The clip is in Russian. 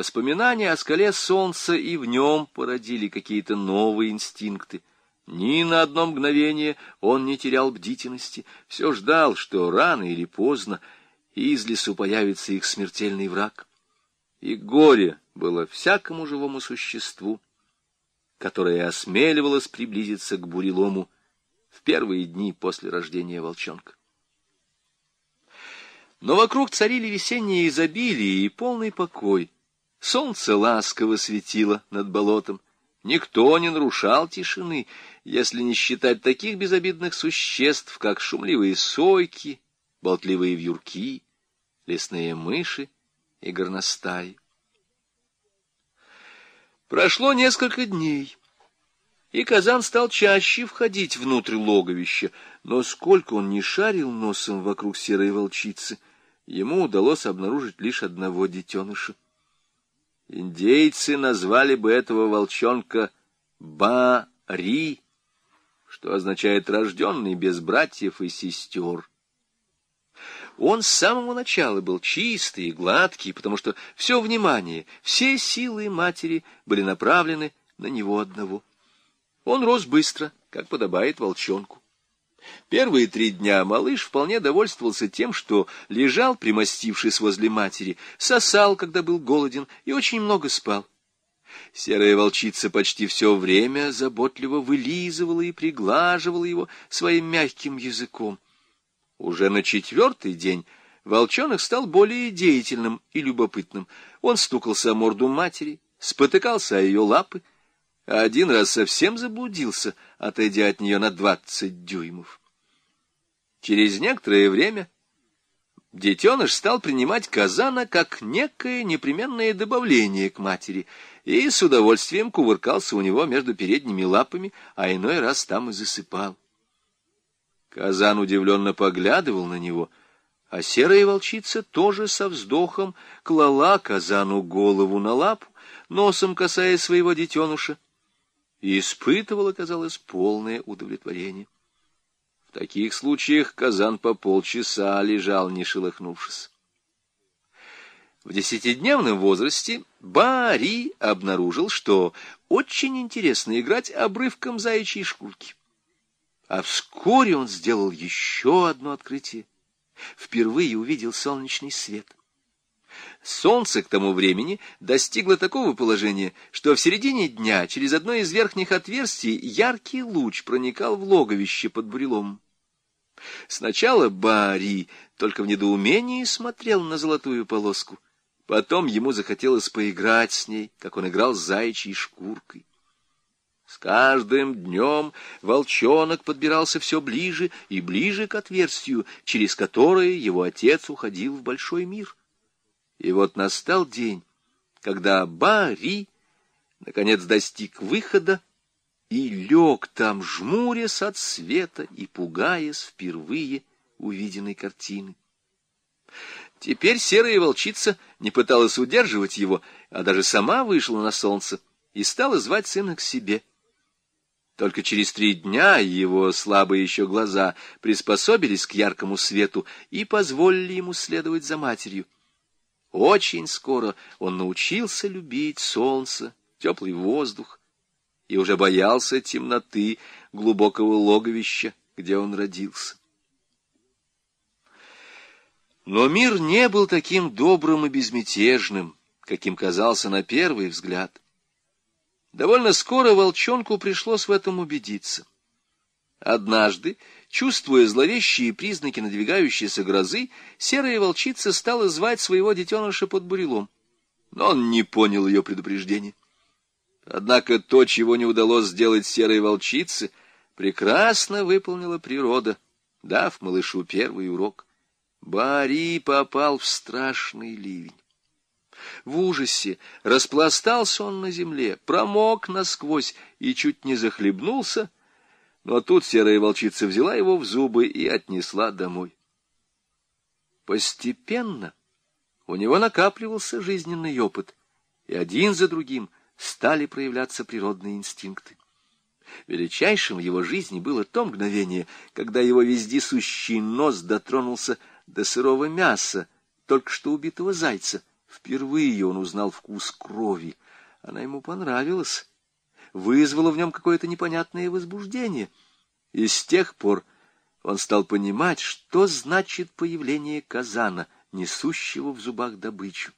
Воспоминания о скале солнца и в нем породили какие-то новые инстинкты. Ни на одно мгновение он не терял бдительности, все ждал, что рано или поздно из лесу появится их смертельный враг. И горе было всякому живому существу, которое осмеливалось приблизиться к бурелому в первые дни после рождения волчонка. Но вокруг царили весеннее изобилие и полный покой. Солнце ласково светило над болотом. Никто не нарушал тишины, если не считать таких безобидных существ, как шумливые сойки, болтливые вьюрки, лесные мыши и горностаи. Прошло несколько дней, и Казан стал чаще входить внутрь логовища, но сколько он не шарил носом вокруг серой волчицы, ему удалось обнаружить лишь одного детеныша. Индейцы назвали бы этого волчонка Ба-Ри, что означает «рожденный без братьев и сестер». Он с самого начала был чистый и гладкий, потому что все внимание, все силы матери были направлены на него одного. Он рос быстро, как подобает волчонку. Первые три дня малыш вполне довольствовался тем, что лежал, примостившись возле матери, сосал, когда был голоден, и очень много спал. Серая волчица почти все время заботливо вылизывала и приглаживала его своим мягким языком. Уже на четвертый день волчонок стал более деятельным и любопытным. Он стукался о морду матери, спотыкался о ее лапы, а один раз совсем заблудился, отойдя от нее на двадцать дюймов. Через некоторое время детеныш стал принимать казана как некое непременное добавление к матери и с удовольствием кувыркался у него между передними лапами, а иной раз там и засыпал. Казан удивленно поглядывал на него, а серая волчица тоже со вздохом клала казану голову на лапу, носом касаясь своего детеныша, и испытывала, казалось, полное удовлетворение. В таких случаях казан по полчаса лежал, не шелохнувшись. В десятидневном возрасте Бари обнаружил, что очень интересно играть обрывком заячьей шкурки. А вскоре он сделал еще одно открытие. Впервые увидел солнечный свет. Солнце к тому времени достигло такого положения, что в середине дня через одно из верхних отверстий яркий луч проникал в логовище под бурелом. Сначала Бари только в недоумении смотрел на золотую полоску. Потом ему захотелось поиграть с ней, как он играл с заячьей шкуркой. С каждым днем волчонок подбирался все ближе и ближе к отверстию, через которое его отец уходил в большой мир. И вот настал день, когда Бари наконец достиг выхода и лег там, жмурясь от света и пугаясь впервые увиденной картины. Теперь серая волчица не пыталась удерживать его, а даже сама вышла на солнце и стала звать сына к себе — только через три дня его слабые еще глаза приспособились к яркому свету и позволили ему следовать за матерью. Очень скоро он научился любить солнце, теплый воздух и уже боялся темноты глубокого логовища, где он родился. Но мир не был таким добрым и безмятежным, каким казался на первый взгляд. Довольно скоро волчонку пришлось в этом убедиться. Однажды, чувствуя зловещие признаки надвигающейся грозы, серая волчица стала звать своего детеныша под бурелом. Но он не понял ее предупреждения. Однако то, чего не удалось сделать серой волчице, прекрасно выполнила природа, дав малышу первый урок. Бари попал в страшный ливень. В ужасе распластался он на земле, промок насквозь и чуть не захлебнулся, но тут серая волчица взяла его в зубы и отнесла домой. Постепенно у него накапливался жизненный опыт, и один за другим стали проявляться природные инстинкты. Величайшим в его жизни было то мгновение, когда его вездесущий нос дотронулся до сырого мяса, только что убитого зайца — Впервые он узнал вкус крови. Она ему понравилась, вызвала в нем какое-то непонятное возбуждение. И с тех пор он стал понимать, что значит появление казана, несущего в зубах добычу.